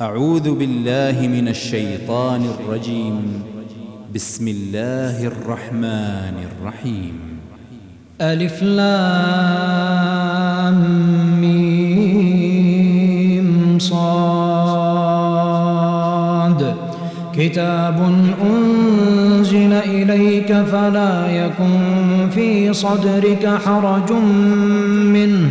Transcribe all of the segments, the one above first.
أعوذ بالله من الشيطان الرجيم. بسم الله الرحمن الرحيم. ألف لام ميم صاد. كتاب أنزل إليك فلا يكن في صدرك حرج منه.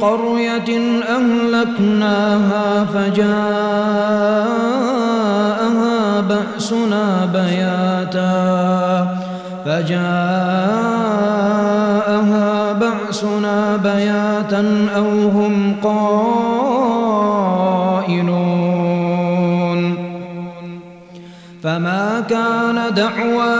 قرية أهلكناها فجاءها بأسنا بياتا فجاءها بأسنا بياتا أو هم قائلون فما كان دعواهم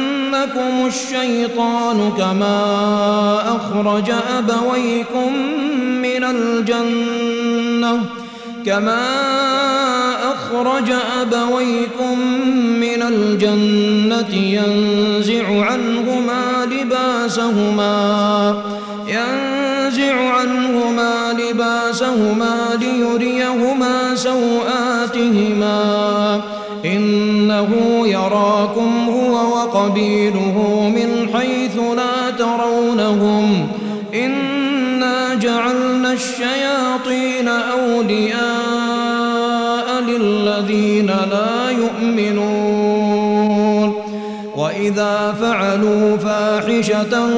يفتننكم الشيطان كما أخرج أبويكم من الجنة كما أخرج أبويكم من الجنة ينزع عنهما لباسهما وقبيله من حيث لا ترونهم. إنا جعلنا الشياطين أولياء للذين لا يؤمنون. وإذا فعلوا فاحشة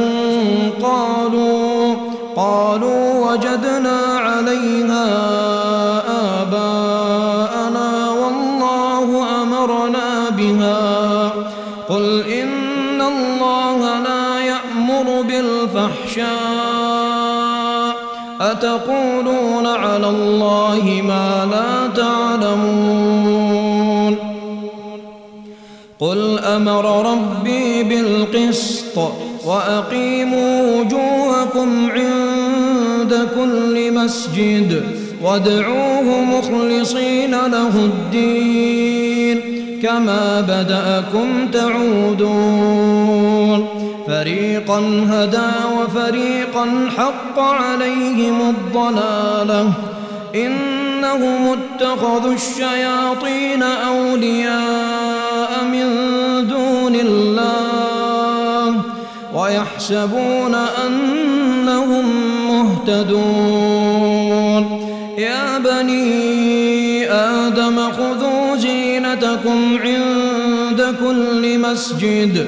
قالوا قالوا وجدنا عليها أتقولون على الله ما لا تعلمون. قل أمر ربي بالقسط وأقيموا وجوهكم عند كل مسجد وادعوه مخلصين له الدين كما بدأكم تعودون. فريقا هدى وفريقا حق عليهم الضلالة. إنهم اتخذوا الشياطين أولياء من دون الله ويحسبون أنهم مهتدون. يا بني آدم خذوا زينتكم عند كل مسجد.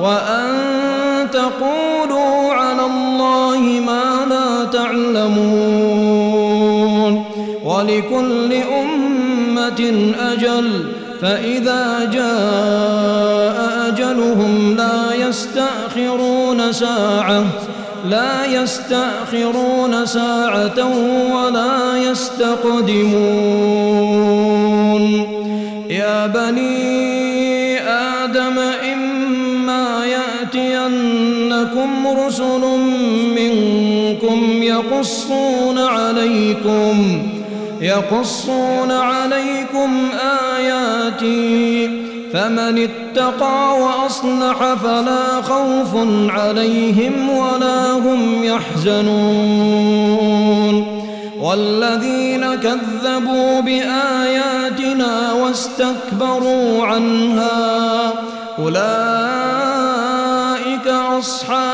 وأن تقولوا على الله ما لا تعلمون ولكل أمة أجل فإذا جاء أجلهم لا يستأخرون ساعة لا يستأخرون ساعة ولا يستقدمون يا بني رسل منكم يقصون عليكم يقصون عليكم آياتي فمن اتقى وأصلح فلا خوف عليهم ولا هم يحزنون. والذين كذبوا بآياتنا واستكبروا عنها أولئك أصحاب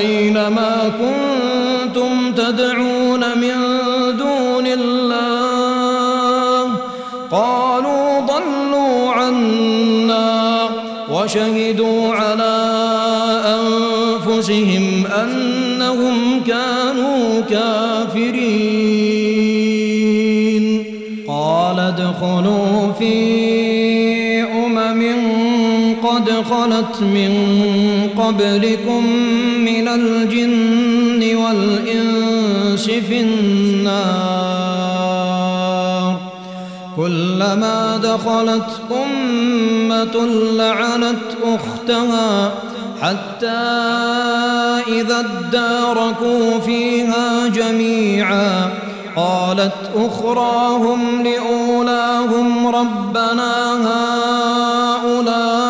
أين ما كنتم تدعون من دون الله قالوا ضلوا عنا وشهدوا على أنفسهم أنهم كانوا كافرين. قال ادخلوا في أمم قد خلت من قبلكم والإنس في النار. كلما دخلت أمة لعنت أختها حتى إذا اداركوا فيها جميعا. قالت أخراهم لأولاهم ربنا هؤلاء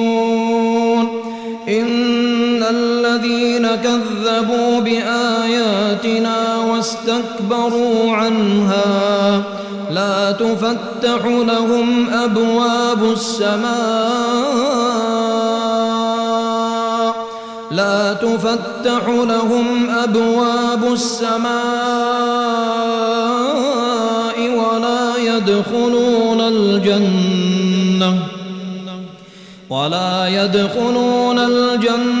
واستكبروا عنها. لا تفتح لهم أبواب السماء. لا تفتح لهم أبواب السماء ولا يدخلون الجنة. ولا يدخلون الجنة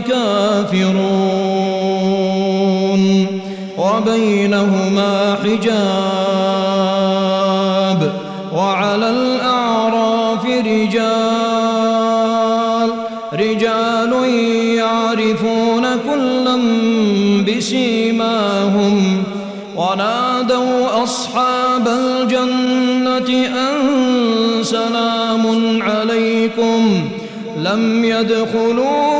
بالآخرة كافرون وبينهما حجاب وعلى الأعراف رجال رجال يعرفون كلا بسيماهم ونادوا أصحاب الجنة أن سلام عليكم لم يدخلوها وهم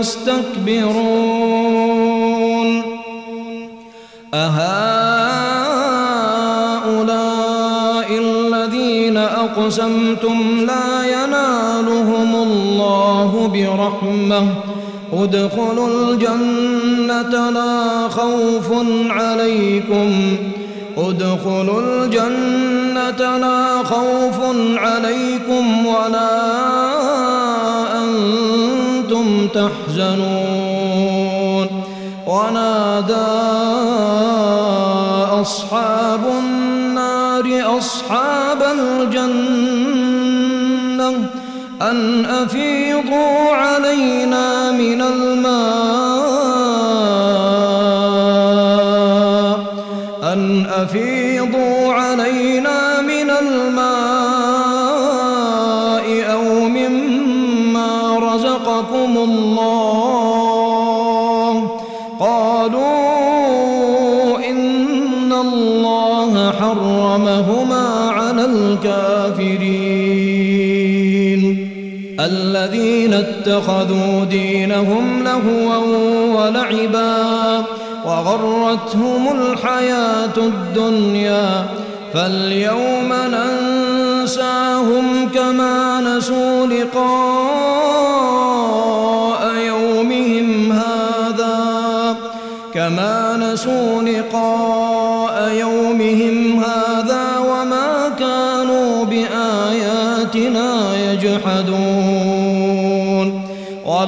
تستكبرون أهؤلاء الذين أقسمتم لا ينالهم الله برحمة. ادخلوا الجنة لا خوف عليكم. ادخلوا الجنة لا خوف عليكم ولا تحزنون. ونادى أصحاب النار أصحاب الجنة أن أفيضوا علينا من الماء اتخذوا دينهم لهوا ولعبا وغرتهم الحياة الدنيا فاليوم ننساهم كما نسوا لقاء يومهم هذا كما نسوا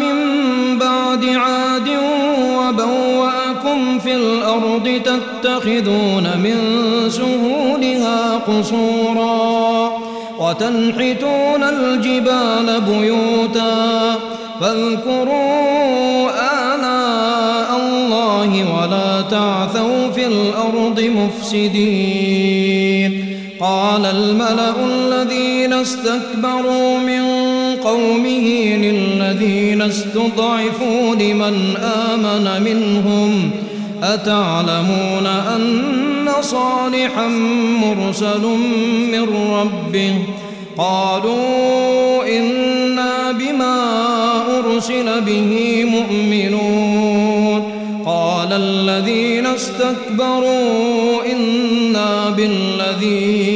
من بعد عاد وبوأكم في الأرض تتخذون من سهولها قصورا وتنحتون الجبال بيوتا فاذكروا آلاء الله ولا تعثوا في الأرض مفسدين. قال الملأ الذين استكبروا من قومه للذين استضعفوا لمن آمن منهم أتعلمون أن صالحا مرسل من ربه قالوا إنا بما أرسل به مؤمنون قال الذين استكبروا إنا بالذي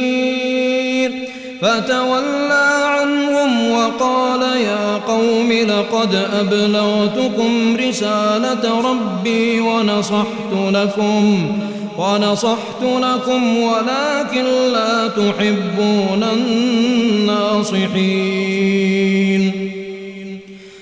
فتولى عنهم وقال يا قوم لقد أبلغتكم رسالة ربي ونصحت لكم ونصحت لكم ولكن لا تحبون الناصحين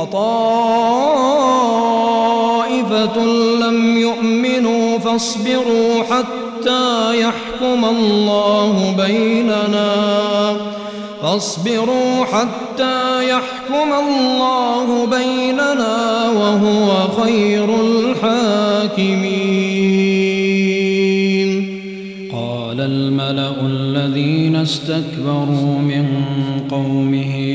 وطائفة لم يؤمنوا فاصبروا حتى يحكم الله بيننا. فاصبروا حتى يحكم الله بيننا وهو خير الحاكمين. قال الملأ الذين استكبروا من قومه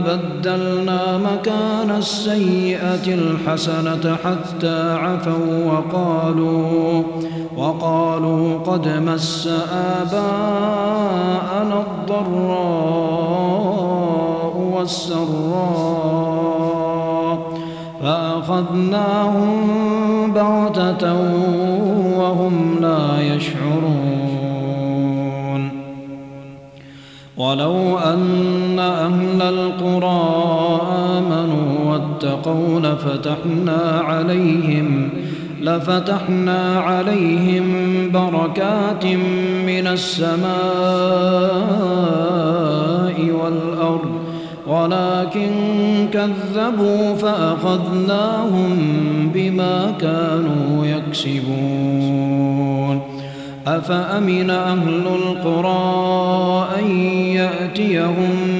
بدلنا مكان السيئة الحسنة حتى عفوا وقالوا وقالوا قد مس آباءنا الضراء والسراء فأخذناهم بغتة وهم لا يشعرون. ولو أن أهل القرى آمنوا واتقوا لفتحنا عليهم لفتحنا عليهم بركات من السماء والأرض ولكن كذبوا فأخذناهم بما كانوا يكسبون. أفأمن أهل القرى أن يأتيهم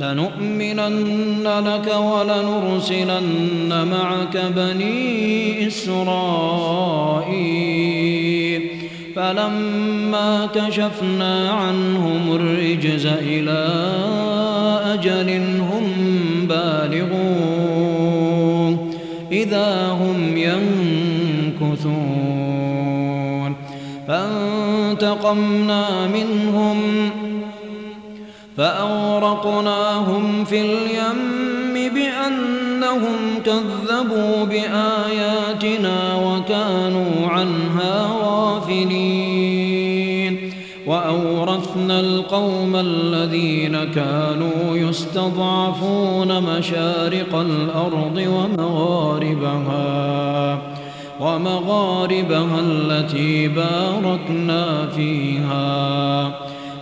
لنؤمنن لك ولنرسلن معك بني إسرائيل. فلما كشفنا عنهم الرجز إلى أجل هم بالغون. إذا هم ينكثون. فانتقمنا منهم فأورقناهم في اليم بأنهم كذبوا بآياتنا وكانوا عنها غافلين. وأورثنا القوم الذين كانوا يستضعفون مشارق الأرض ومغاربها ومغاربها التي باركنا فيها.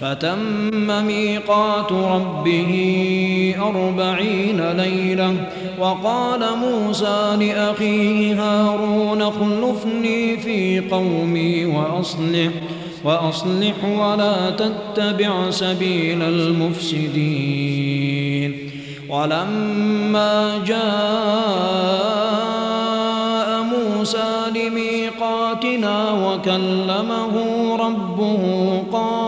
فتم ميقات ربه أربعين ليلة وقال موسى لأخيه هارون اخلفني في قومي وأصلح وأصلح ولا تتبع سبيل المفسدين. ولما جاء موسى لميقاتنا وكلمه ربه قال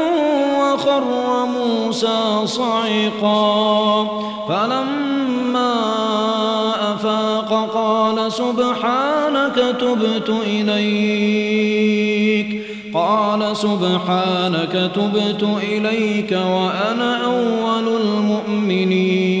وخر موسى صعقا. فلما أفاق قال سبحانك تبت إليك. قال سبحانك تبت إليك وأنا أول المؤمنين.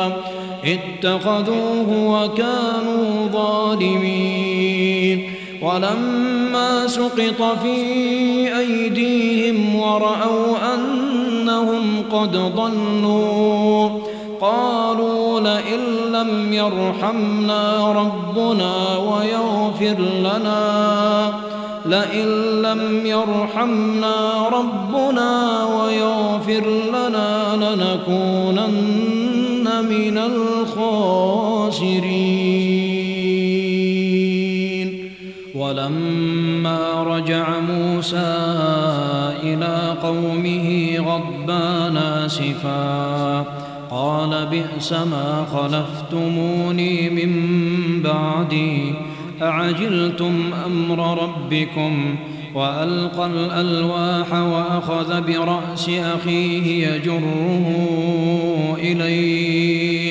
اتخذوه وكانوا ظالمين. ولما سقط في أيديهم ورأوا أنهم قد ضلوا قالوا لئن لم يرحمنا ربنا ويغفر لنا لئن لم يرحمنا ربنا ويغفر لنا لنكونن من الخاسرين. ولما رجع موسى إلى قومه غضبان آسفا قال بئس ما خلفتموني من بعدي أعجلتم أمر ربكم وألقى الألواح وأخذ برأس أخيه يجره إليه.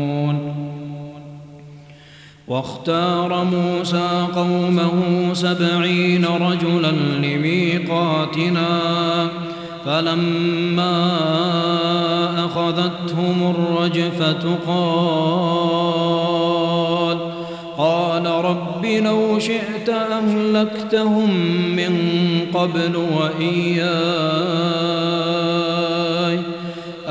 واختار موسى قومه سبعين رجلا لميقاتنا فلما أخذتهم الرجفة قال قال رب لو شئت أهلكتهم من قبل وإياي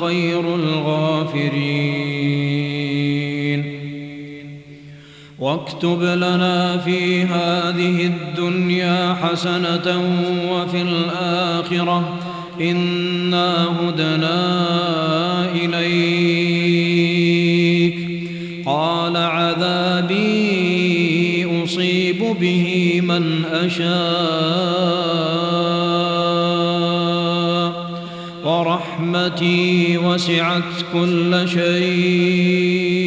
خير الغافرين. واكتب لنا في هذه الدنيا حسنة وفي الآخرة. إنا هدنا إليك. قال عذابي أصيب به من أشاء. ورحمتي وسعت كل شيء.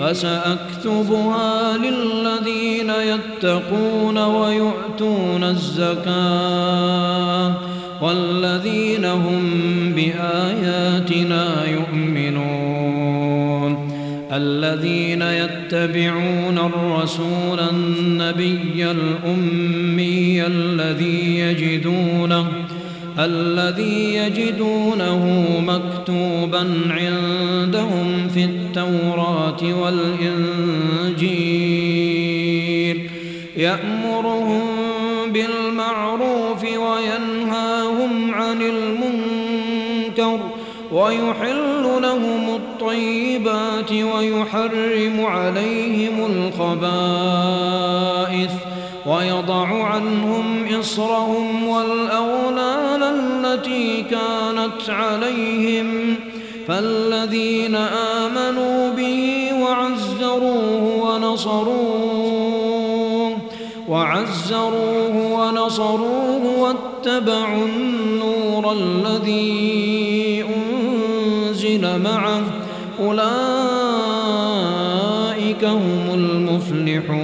فسأكتبها للذين يتقون ويؤتون الزكاة. والذين هم بآياتنا يؤمنون. الذين يتبعون الرسول النبي الأمي الذي يجدونه الذي يجدونه مكتوبا عندهم في التوراة والإنجيل. يأمرهم بالمعروف وينهاهم عن المنكر ويحل لهم الطيبات ويحرم عليهم الخبائث ويضع عنهم إصرهم والأولان التي كانت عليهم فالذين آمنوا به وعزروه ونصروه وعزروه ونصروه واتبعوا النور الذي أنزل معه أولئك هم المفلحون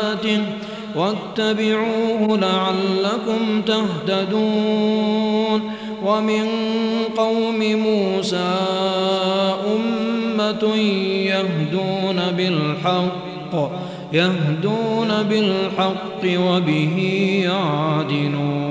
واتبعوه لعلكم تهتدون. ومن قوم موسى أمة يهدون بالحق يهدون بالحق وبه يعدلون.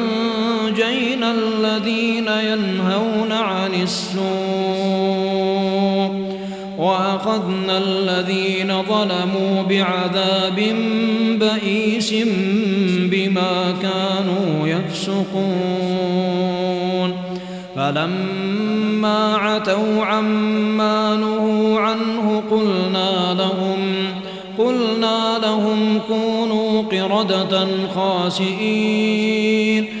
الذين ينهون عن السوء وأخذنا الذين ظلموا بعذاب بئيس بما كانوا يفسقون فلما عتوا عما نهوا عنه قلنا لهم قلنا لهم كونوا قردة خاسئين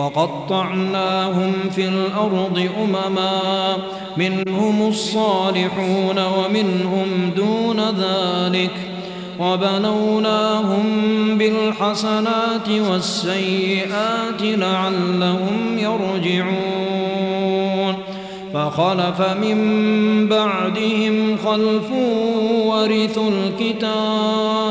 وقطعناهم في الأرض أمما منهم الصالحون ومنهم دون ذلك وبنوناهم بالحسنات والسيئات لعلهم يرجعون. فخلف من بعدهم خلف ورثوا الكتاب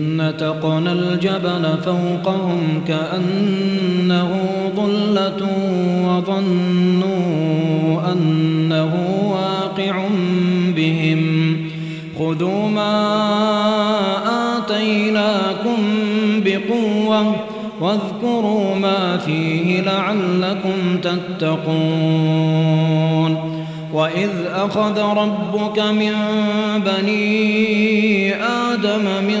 نتقنا الجبل فوقهم كأنه ظلة وظنوا أنه واقع بهم. خذوا ما آتيناكم بقوة واذكروا ما فيه لعلكم تتقون. وإذ أخذ ربك من بني آدم من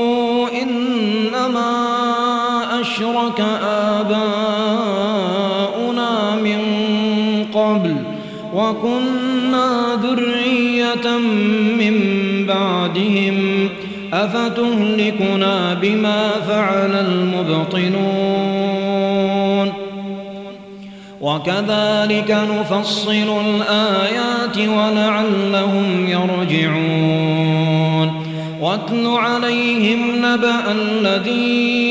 أشرك آباؤنا من قبل وكنا ذرية من بعدهم أفتهلكنا بما فعل المبطنون وكذلك نفصل الآيات ولعلهم يرجعون واتل عليهم نبأ الذي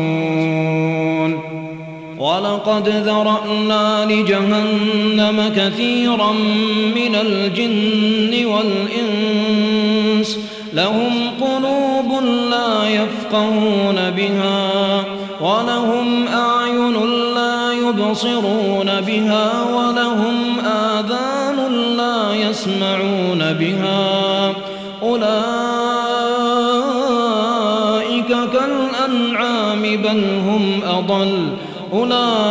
ولقد ذرأنا لجهنم كثيرا من الجن والإنس لهم قلوب لا يفقهون بها ولهم أعين لا يبصرون بها ولهم آذان لا يسمعون بها أولئك كالأنعام بل هم أضل أولئك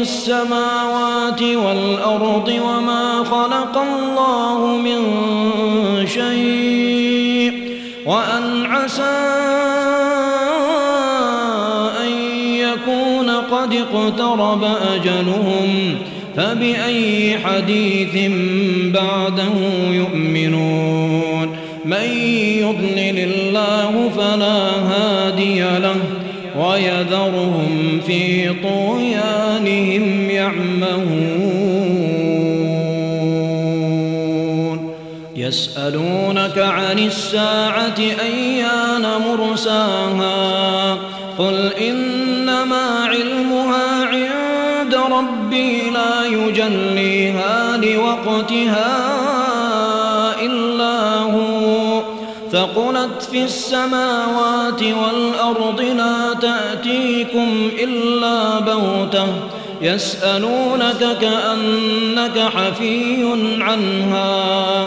السماوات والأرض وما خلق الله من شيء وأن عسى أن يكون قد اقترب أجلهم فبأي حديث بعده يؤمنون من يضلل الله فلا هادي له ويذرهم في طغيانهم يسألونك عن الساعة أيان مرساها قل إنما علمها عند ربي لا يجليها لوقتها إلا هو ثقلت في السماوات والأرض لا تأتيكم إلا بغتة يسألونك كأنك حفي عنها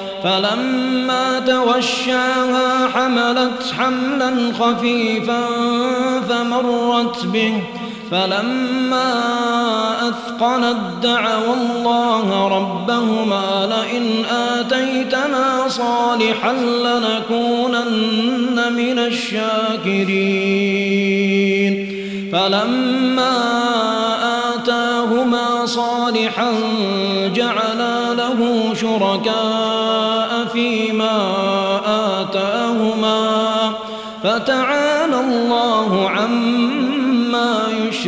فلما توشاها حملت حملا خفيفا فمرت به. فلما أثقلت دعوا الله ربهما لئن آتيتنا صالحا لنكونن من الشاكرين. فلما آتاهما صالحا جعلا له شركاء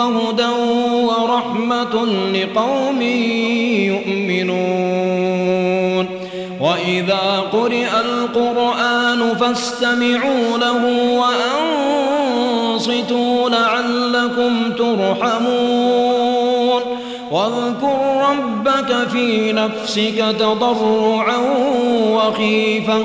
وهدى ورحمة لقوم يؤمنون. وإذا قرئ القرآن فاستمعوا له وأنصتوا لعلكم ترحمون. واذكر ربك في نفسك تضرعا وخيفة.